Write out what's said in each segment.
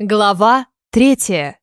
Глава третья.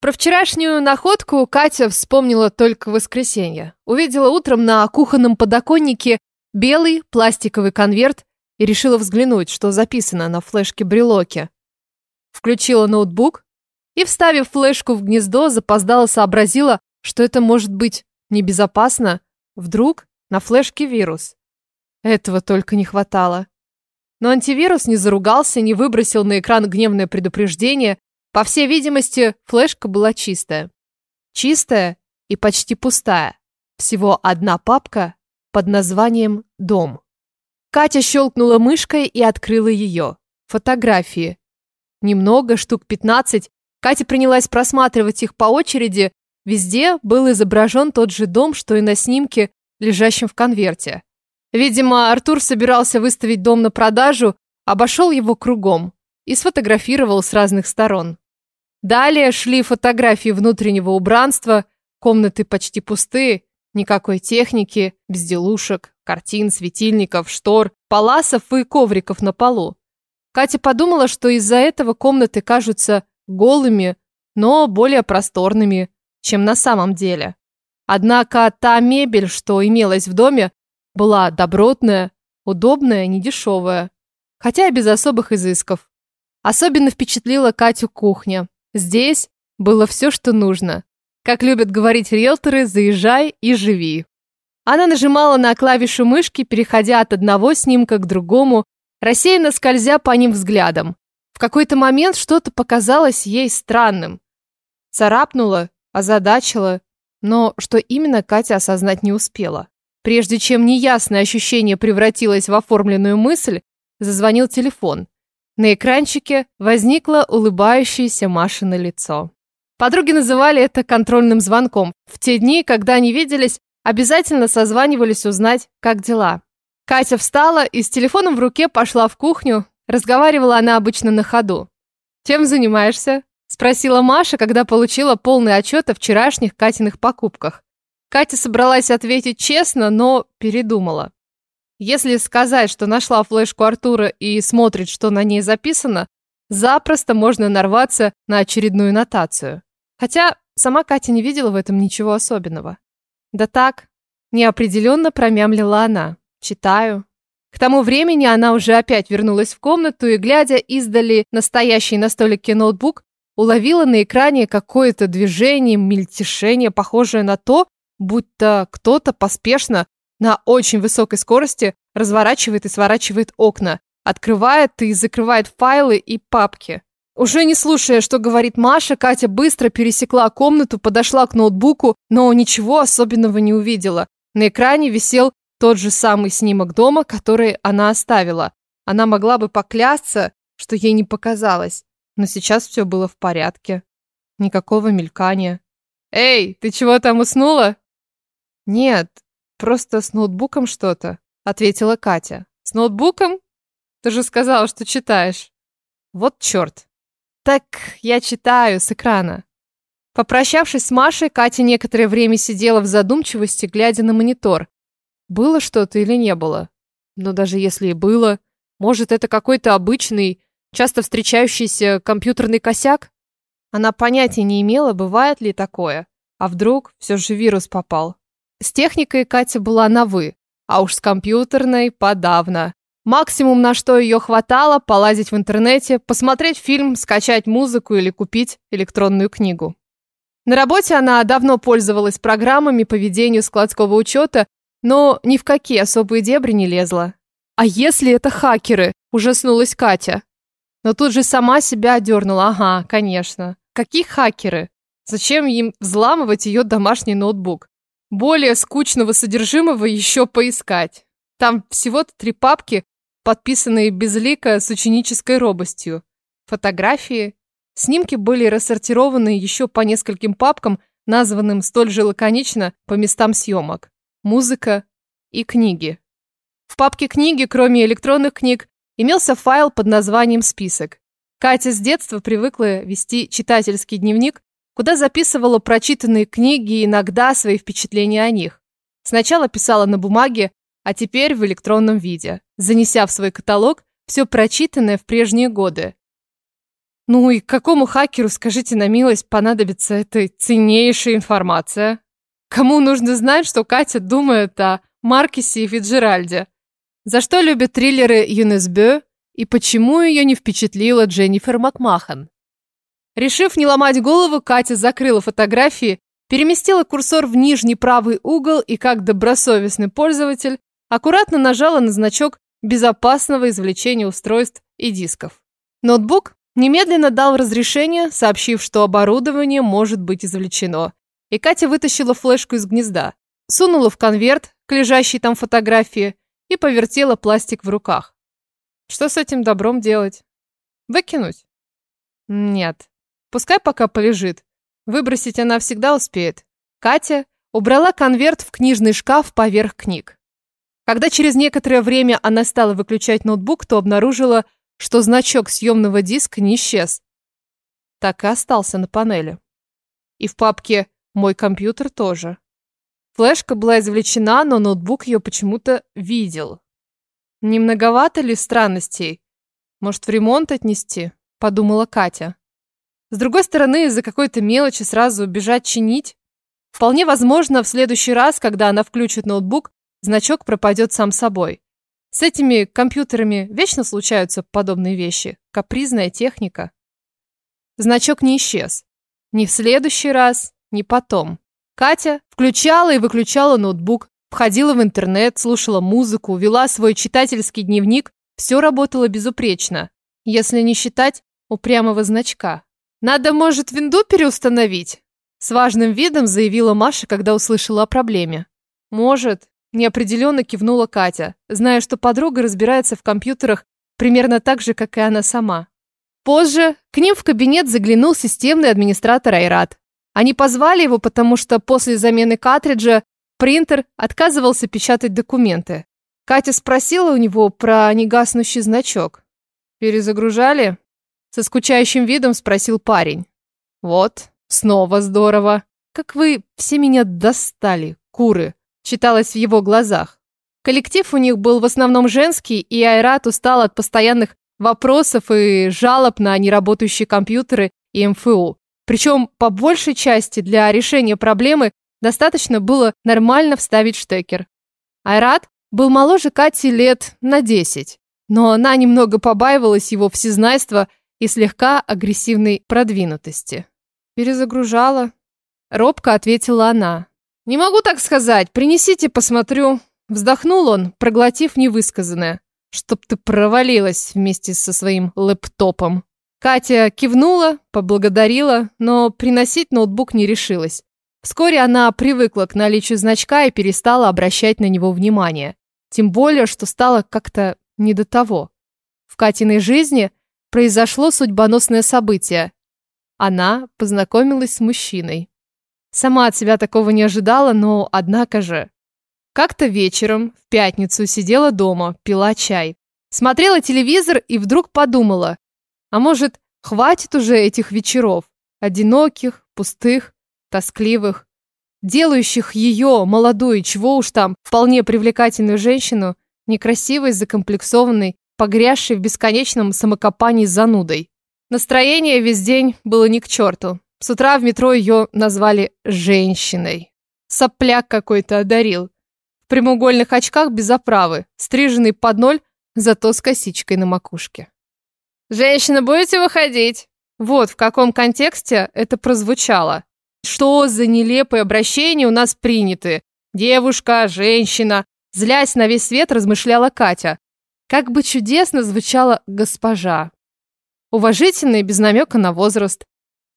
Про вчерашнюю находку Катя вспомнила только в воскресенье. Увидела утром на кухонном подоконнике белый пластиковый конверт и решила взглянуть, что записано на флешке-брелоке. Включила ноутбук и, вставив флешку в гнездо, запоздала сообразила, что это может быть небезопасно. Вдруг на флешке вирус. Этого только не хватало. Но антивирус не заругался, не выбросил на экран гневное предупреждение. По всей видимости, флешка была чистая. Чистая и почти пустая. Всего одна папка под названием «Дом». Катя щелкнула мышкой и открыла ее. Фотографии. Немного, штук 15. Катя принялась просматривать их по очереди. Везде был изображен тот же дом, что и на снимке, лежащем в конверте. Видимо, Артур собирался выставить дом на продажу, обошел его кругом и сфотографировал с разных сторон. Далее шли фотографии внутреннего убранства, комнаты почти пустые, никакой техники, безделушек, картин, светильников, штор, паласов и ковриков на полу. Катя подумала, что из-за этого комнаты кажутся голыми, но более просторными, чем на самом деле. Однако та мебель, что имелась в доме, была добротная, удобная, недешевая. Хотя и без особых изысков. Особенно впечатлила Катю кухня. Здесь было все, что нужно. Как любят говорить риэлторы, заезжай и живи. Она нажимала на клавишу мышки, переходя от одного снимка к другому, рассеянно скользя по ним взглядом. В какой-то момент что-то показалось ей странным. Царапнуло, озадачило, но что именно Катя осознать не успела. Прежде чем неясное ощущение превратилось в оформленную мысль, зазвонил телефон. На экранчике возникло улыбающееся Машино лицо. Подруги называли это контрольным звонком. В те дни, когда они виделись, обязательно созванивались узнать, как дела. Катя встала и с телефоном в руке пошла в кухню. Разговаривала она обычно на ходу. «Чем занимаешься?» – спросила Маша, когда получила полный отчет о вчерашних Катиных покупках. Катя собралась ответить честно, но передумала. Если сказать, что нашла флешку Артура и смотрит, что на ней записано, запросто можно нарваться на очередную нотацию. Хотя сама Катя не видела в этом ничего особенного. Да так, неопределенно промямлила она. Читаю. К тому времени она уже опять вернулась в комнату и, глядя издали настоящий на столике ноутбук, уловила на экране какое-то движение, мельтешение, похожее на то, будто кто-то поспешно на очень высокой скорости разворачивает и сворачивает окна, открывает и закрывает файлы и папки. Уже не слушая, что говорит Маша, Катя быстро пересекла комнату, подошла к ноутбуку, но ничего особенного не увидела. На экране висел тот же самый снимок дома, который она оставила. Она могла бы поклясться, что ей не показалось, но сейчас все было в порядке. Никакого мелькания. «Эй, ты чего там уснула?» «Нет, просто с ноутбуком что-то», — ответила Катя. «С ноутбуком? Ты же сказала, что читаешь». «Вот черт». «Так я читаю с экрана». Попрощавшись с Машей, Катя некоторое время сидела в задумчивости, глядя на монитор. Было что-то или не было? Но даже если и было, может, это какой-то обычный, часто встречающийся компьютерный косяк? Она понятия не имела, бывает ли такое. А вдруг все же вирус попал? С техникой Катя была на «вы», а уж с компьютерной подавно. Максимум, на что ее хватало, полазить в интернете, посмотреть фильм, скачать музыку или купить электронную книгу. На работе она давно пользовалась программами по ведению складского учета, но ни в какие особые дебри не лезла. А если это хакеры? Ужаснулась Катя. Но тут же сама себя одернула. Ага, конечно. Какие хакеры? Зачем им взламывать ее домашний ноутбук? Более скучного содержимого еще поискать. Там всего-то три папки, подписанные безлико с ученической робостью. Фотографии. Снимки были рассортированы еще по нескольким папкам, названным столь же лаконично по местам съемок. Музыка и книги. В папке книги, кроме электронных книг, имелся файл под названием «Список». Катя с детства привыкла вести читательский дневник, куда записывала прочитанные книги и иногда свои впечатления о них. Сначала писала на бумаге, а теперь в электронном виде, занеся в свой каталог все прочитанное в прежние годы. Ну и какому хакеру, скажите на милость, понадобится эта ценнейшая информация? Кому нужно знать, что Катя думает о Маркесе и Фиджеральде? За что любит триллеры Юнес Бё и почему ее не впечатлила Дженнифер Макмахан? Решив не ломать голову, Катя закрыла фотографии, переместила курсор в нижний правый угол и, как добросовестный пользователь, аккуратно нажала на значок безопасного извлечения устройств и дисков. Ноутбук немедленно дал разрешение, сообщив, что оборудование может быть извлечено. И Катя вытащила флешку из гнезда, сунула в конверт к лежащей там фотографии и повертела пластик в руках. Что с этим добром делать? Выкинуть? Нет. Пускай пока полежит. Выбросить она всегда успеет. Катя убрала конверт в книжный шкаф поверх книг. Когда через некоторое время она стала выключать ноутбук, то обнаружила, что значок съемного диска не исчез. Так и остался на панели. И в папке «Мой компьютер» тоже. Флешка была извлечена, но ноутбук ее почему-то видел. Не многовато ли странностей? Может, в ремонт отнести? Подумала Катя. С другой стороны, из-за какой-то мелочи сразу бежать чинить? Вполне возможно, в следующий раз, когда она включит ноутбук, значок пропадет сам собой. С этими компьютерами вечно случаются подобные вещи. Капризная техника. Значок не исчез. Ни в следующий раз, ни потом. Катя включала и выключала ноутбук, входила в интернет, слушала музыку, вела свой читательский дневник. Все работало безупречно, если не считать упрямого значка. «Надо, может, винду переустановить?» С важным видом заявила Маша, когда услышала о проблеме. «Может, Неопределенно кивнула Катя, зная, что подруга разбирается в компьютерах примерно так же, как и она сама. Позже к ним в кабинет заглянул системный администратор Айрат. Они позвали его, потому что после замены картриджа принтер отказывался печатать документы. Катя спросила у него про негаснущий значок. «Перезагружали?» Со скучающим видом спросил парень. «Вот, снова здорово. Как вы все меня достали, куры!» читалось в его глазах. Коллектив у них был в основном женский, и Айрат устал от постоянных вопросов и жалоб на неработающие компьютеры и МФУ. Причем, по большей части, для решения проблемы достаточно было нормально вставить штекер. Айрат был моложе Кати лет на 10, но она немного побаивалась его всезнайства и слегка агрессивной продвинутости. «Перезагружала», — робко ответила она. «Не могу так сказать. Принесите, посмотрю». Вздохнул он, проглотив невысказанное. «Чтоб ты провалилась вместе со своим лэптопом». Катя кивнула, поблагодарила, но приносить ноутбук не решилась. Вскоре она привыкла к наличию значка и перестала обращать на него внимание. Тем более, что стало как-то не до того. В Катиной жизни произошло судьбоносное событие. Она познакомилась с мужчиной. Сама от себя такого не ожидала, но однако же. Как-то вечером, в пятницу, сидела дома, пила чай. Смотрела телевизор и вдруг подумала, а может, хватит уже этих вечеров, одиноких, пустых, тоскливых, делающих ее, молодую, чего уж там, вполне привлекательную женщину, некрасивой, закомплексованной, погрязшей в бесконечном самокопании занудой. Настроение весь день было ни к черту. С утра в метро ее назвали «женщиной». Сопляк какой-то одарил. В прямоугольных очках без оправы, стриженный под ноль, зато с косичкой на макушке. «Женщина, будете выходить?» Вот в каком контексте это прозвучало. Что за нелепые обращения у нас приняты? Девушка, женщина. Злясь на весь свет, размышляла Катя. Как бы чудесно звучала госпожа. Уважительно и без намека на возраст.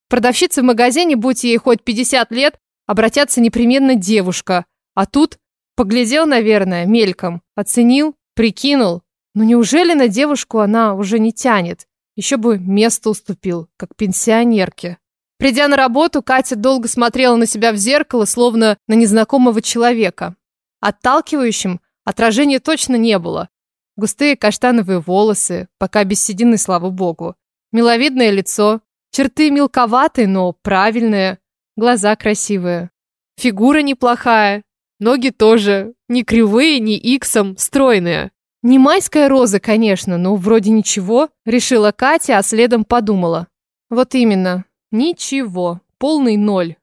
Продавщицы в магазине, будь ей хоть 50 лет, обратятся непременно девушка. А тут поглядел, наверное, мельком, оценил, прикинул. Но неужели на девушку она уже не тянет? Еще бы место уступил, как пенсионерке. Придя на работу, Катя долго смотрела на себя в зеркало, словно на незнакомого человека. Отталкивающим отражения точно не было. Густые каштановые волосы, пока без седины, слава богу. Миловидное лицо, Черты мелковатые, но правильные. Глаза красивые. Фигура неплохая. Ноги тоже. Не кривые, не иксом, стройные. Не майская роза, конечно, но вроде ничего, решила Катя, а следом подумала. Вот именно. Ничего. Полный ноль.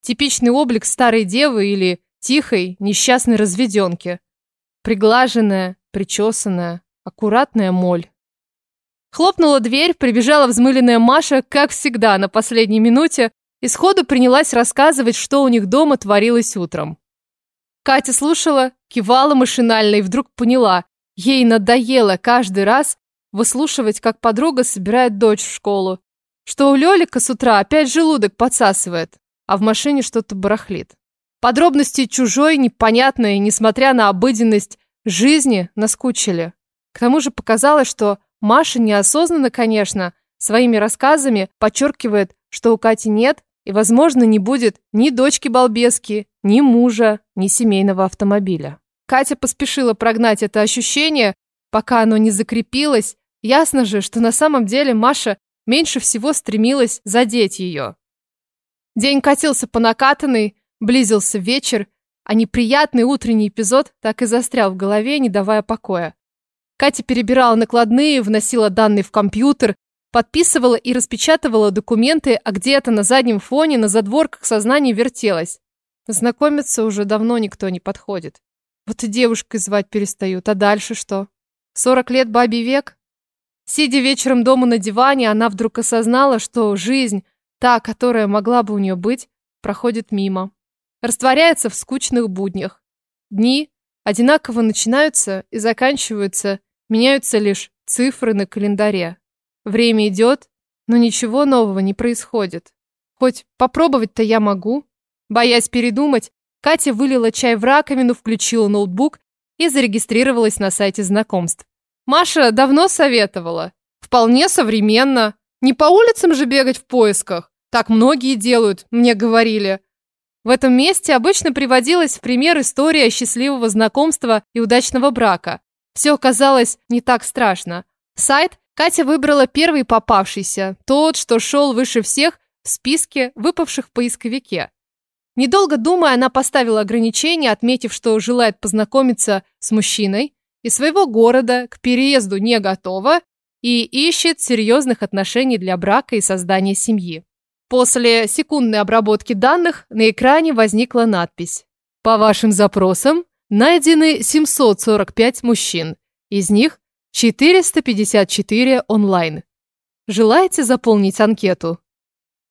Типичный облик старой девы или тихой, несчастной разведенки. Приглаженная, причесанная, аккуратная моль. Хлопнула дверь, прибежала взмыленная Маша, как всегда, на последней минуте, и сходу принялась рассказывать, что у них дома творилось утром. Катя слушала, кивала машинально и вдруг поняла, ей надоело каждый раз выслушивать, как подруга собирает дочь в школу, что у Лёлика с утра опять желудок подсасывает, а в машине что-то барахлит. Подробности чужой, непонятной, несмотря на обыденность жизни, наскучили. К тому же показалось, что Маша неосознанно, конечно, своими рассказами подчеркивает, что у Кати нет и, возможно, не будет ни дочки-балбески, ни мужа, ни семейного автомобиля. Катя поспешила прогнать это ощущение, пока оно не закрепилось. Ясно же, что на самом деле Маша меньше всего стремилась задеть ее. День катился по накатанной, близился вечер, а неприятный утренний эпизод так и застрял в голове, не давая покоя. Катя перебирала накладные, вносила данные в компьютер, подписывала и распечатывала документы, а где-то на заднем фоне, на задворках сознания вертелась. Знакомиться уже давно никто не подходит. Вот и девушкой звать перестают, а дальше что? Сорок лет бабий век? Сидя вечером дома на диване, она вдруг осознала, что жизнь, та, которая могла бы у нее быть, проходит мимо. Растворяется в скучных буднях. Дни одинаково начинаются и заканчиваются Меняются лишь цифры на календаре. Время идет, но ничего нового не происходит. Хоть попробовать-то я могу. Боясь передумать, Катя вылила чай в раковину, включила ноутбук и зарегистрировалась на сайте знакомств. Маша давно советовала. Вполне современно. Не по улицам же бегать в поисках. Так многие делают, мне говорили. В этом месте обычно приводилась в пример история счастливого знакомства и удачного брака. Все оказалось не так страшно. Сайт Катя выбрала первый попавшийся, тот, что шел выше всех в списке выпавших в поисковике. Недолго думая, она поставила ограничение, отметив, что желает познакомиться с мужчиной из своего города, к переезду не готова и ищет серьезных отношений для брака и создания семьи. После секундной обработки данных на экране возникла надпись «По вашим запросам Найдены 745 мужчин, из них 454 онлайн. Желаете заполнить анкету?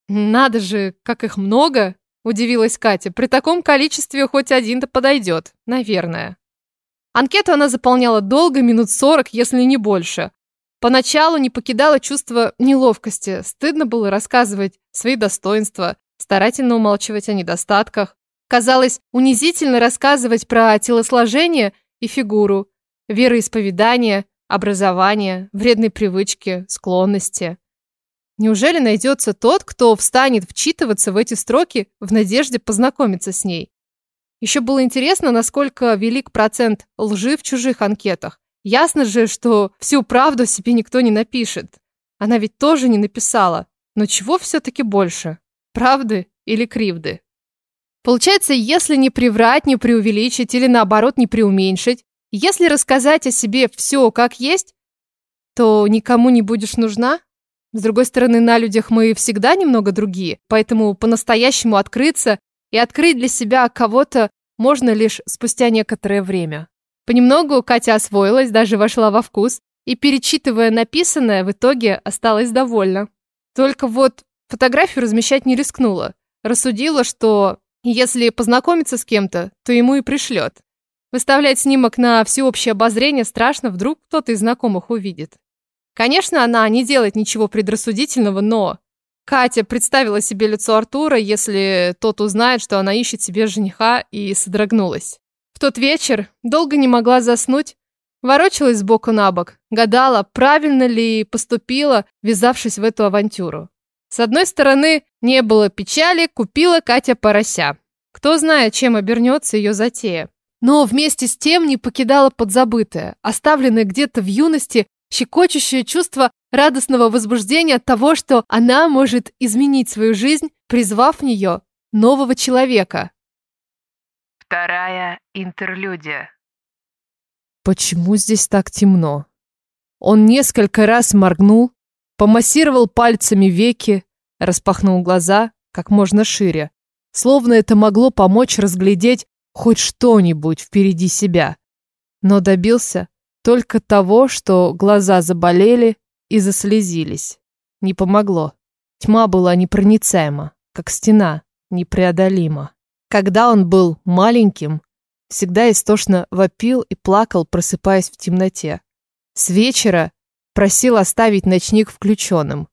Надо же, как их много, удивилась Катя. При таком количестве хоть один-то подойдет, наверное. Анкету она заполняла долго, минут 40, если не больше. Поначалу не покидало чувство неловкости, стыдно было рассказывать свои достоинства, старательно умалчивать о недостатках. Казалось унизительно рассказывать про телосложение и фигуру, вероисповедание, образование, вредные привычки, склонности. Неужели найдется тот, кто встанет вчитываться в эти строки в надежде познакомиться с ней? Еще было интересно, насколько велик процент лжи в чужих анкетах. Ясно же, что всю правду себе никто не напишет. Она ведь тоже не написала. Но чего все-таки больше? Правды или кривды? Получается, если не приврать, не преувеличить или наоборот не преуменьшить, если рассказать о себе все как есть, то никому не будешь нужна. С другой стороны, на людях мы всегда немного другие, поэтому по-настоящему открыться и открыть для себя кого-то можно лишь спустя некоторое время. Понемногу Катя освоилась, даже вошла во вкус, и, перечитывая написанное, в итоге осталась довольна. Только вот фотографию размещать не рискнула. Рассудила, что если познакомиться с кем-то, то ему и пришлет. Выставлять снимок на всеобщее обозрение страшно, вдруг кто-то из знакомых увидит. Конечно, она не делает ничего предрассудительного, но... Катя представила себе лицо Артура, если тот узнает, что она ищет себе жениха, и содрогнулась. Тот вечер долго не могла заснуть, ворочалась сбоку на бок, гадала, правильно ли поступила, ввязавшись в эту авантюру. С одной стороны, не было печали, купила Катя порося. Кто знает, чем обернется ее затея. Но вместе с тем не покидала подзабытое, оставленное где-то в юности, щекочущее чувство радостного возбуждения от того, что она может изменить свою жизнь, призвав в нее нового человека. Вторая интерлюдия. Почему здесь так темно? Он несколько раз моргнул, помассировал пальцами веки, распахнул глаза как можно шире, словно это могло помочь разглядеть хоть что-нибудь впереди себя. Но добился только того, что глаза заболели и заслезились. Не помогло. Тьма была непроницаема, как стена, непреодолима. Когда он был маленьким, всегда истошно вопил и плакал, просыпаясь в темноте. С вечера просил оставить ночник включенным.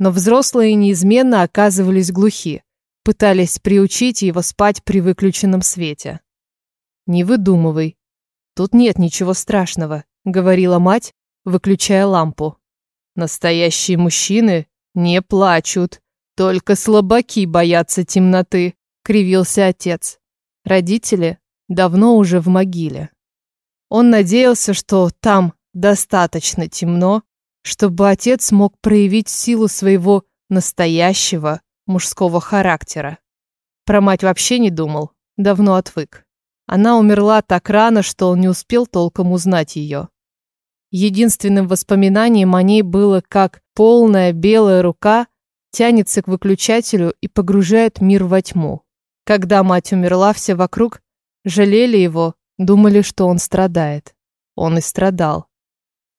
Но взрослые неизменно оказывались глухи, пытались приучить его спать при выключенном свете. «Не выдумывай. Тут нет ничего страшного», — говорила мать, выключая лампу. «Настоящие мужчины не плачут, только слабаки боятся темноты», — кривился отец. Родители давно уже в могиле. Он надеялся, что там достаточно темно, чтобы отец мог проявить силу своего настоящего мужского характера. Про мать вообще не думал, давно отвык. Она умерла так рано, что он не успел толком узнать ее. Единственным воспоминанием о ней было, как полная белая рука тянется к выключателю и погружает мир во тьму. Когда мать умерла, все вокруг жалели его, думали, что он страдает. Он и страдал.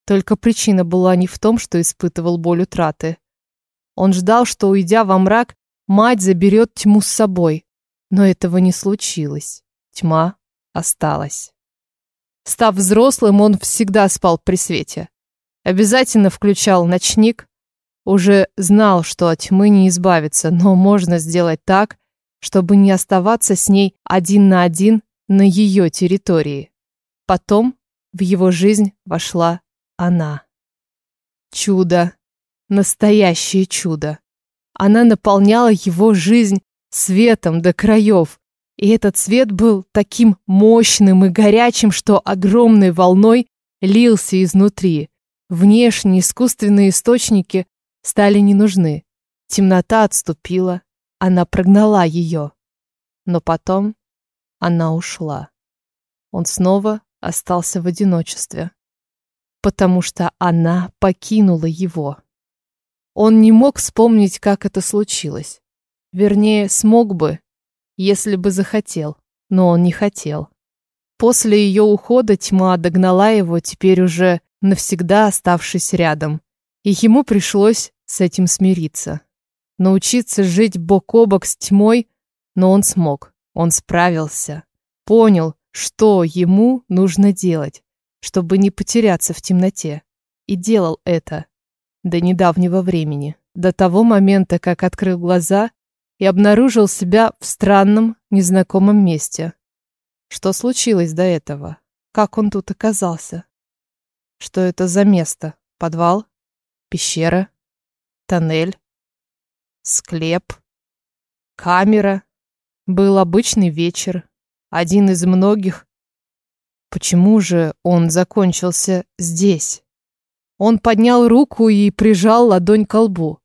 Только причина была не в том, что испытывал боль утраты. Он ждал, что, уйдя во мрак, мать заберет тьму с собой. Но этого не случилось. Тьма осталась. Став взрослым, он всегда спал при свете. Обязательно включал ночник. Уже знал, что от тьмы не избавиться, но можно сделать так, чтобы не оставаться с ней один на один на ее территории. Потом в его жизнь вошла она. Чудо. Настоящее чудо. Она наполняла его жизнь светом до краев. И этот свет был таким мощным и горячим, что огромной волной лился изнутри. Внешние искусственные источники стали не нужны. Темнота отступила, она прогнала ее. Но потом она ушла. Он снова остался в одиночестве потому что она покинула его. Он не мог вспомнить, как это случилось. Вернее, смог бы, если бы захотел, но он не хотел. После ее ухода тьма догнала его, теперь уже навсегда оставшись рядом, и ему пришлось с этим смириться. Научиться жить бок о бок с тьмой, но он смог, он справился, понял, что ему нужно делать, чтобы не потеряться в темноте. И делал это до недавнего времени, до того момента, как открыл глаза и обнаружил себя в странном, незнакомом месте. Что случилось до этого? Как он тут оказался? Что это за место? Подвал? Пещера? Тоннель? Склеп? Камера? Был обычный вечер. Один из многих, Почему же он закончился здесь? Он поднял руку и прижал ладонь к лбу.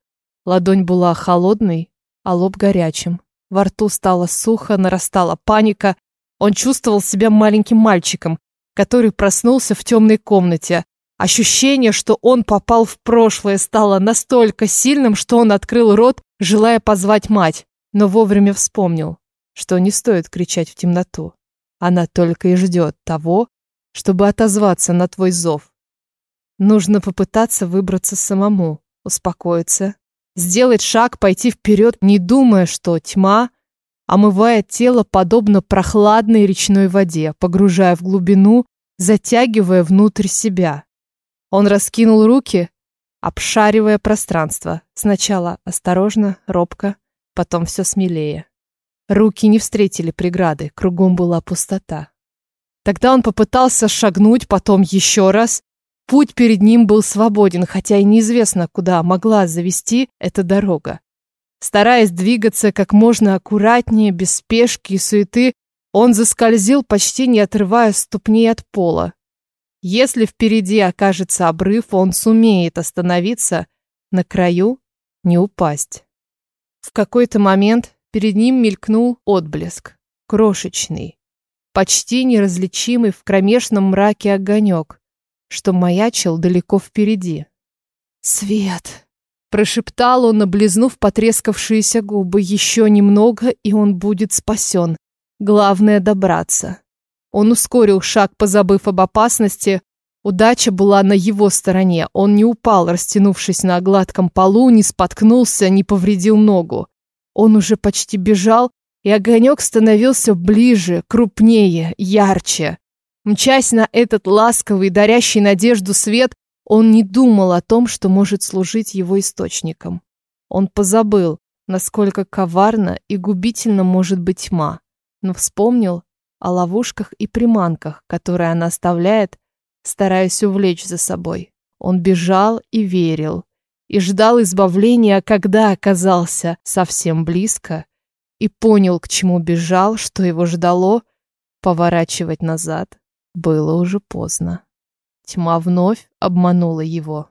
Ладонь была холодной, а лоб горячим. Во рту стало сухо, нарастала паника. Он чувствовал себя маленьким мальчиком, который проснулся в темной комнате. Ощущение, что он попал в прошлое, стало настолько сильным, что он открыл рот, желая позвать мать, но вовремя вспомнил, что не стоит кричать в темноту. Она только и ждет того, чтобы отозваться на твой зов. Нужно попытаться выбраться самому, успокоиться, сделать шаг, пойти вперед, не думая, что тьма омывает тело подобно прохладной речной воде, погружая в глубину, затягивая внутрь себя. Он раскинул руки, обшаривая пространство. Сначала осторожно, робко, потом все смелее. Руки не встретили преграды, кругом была пустота. Тогда он попытался шагнуть, потом еще раз. Путь перед ним был свободен, хотя и неизвестно, куда могла завести эта дорога. Стараясь двигаться как можно аккуратнее, без спешки и суеты, он заскользил, почти не отрывая ступней от пола. Если впереди окажется обрыв, он сумеет остановиться на краю, не упасть. В какой-то момент Перед ним мелькнул отблеск, крошечный, почти неразличимый в кромешном мраке огонек, что маячил далеко впереди. «Свет!» Прошептал он, облизнув потрескавшиеся губы. Еще немного, и он будет спасен. Главное добраться. Он ускорил шаг, позабыв об опасности. Удача была на его стороне. Он не упал, растянувшись на гладком полу, не споткнулся, не повредил ногу. Он уже почти бежал, и огонек становился ближе, крупнее, ярче. Мчась на этот ласковый, дарящий надежду свет, он не думал о том, что может служить его источником. Он позабыл, насколько коварна и губительна может быть тьма, но вспомнил о ловушках и приманках, которые она оставляет, стараясь увлечь за собой. Он бежал и верил, и ждал избавления, когда оказался совсем близко, и понял, к чему бежал, что его ждало, поворачивать назад было уже поздно. Тьма вновь обманула его.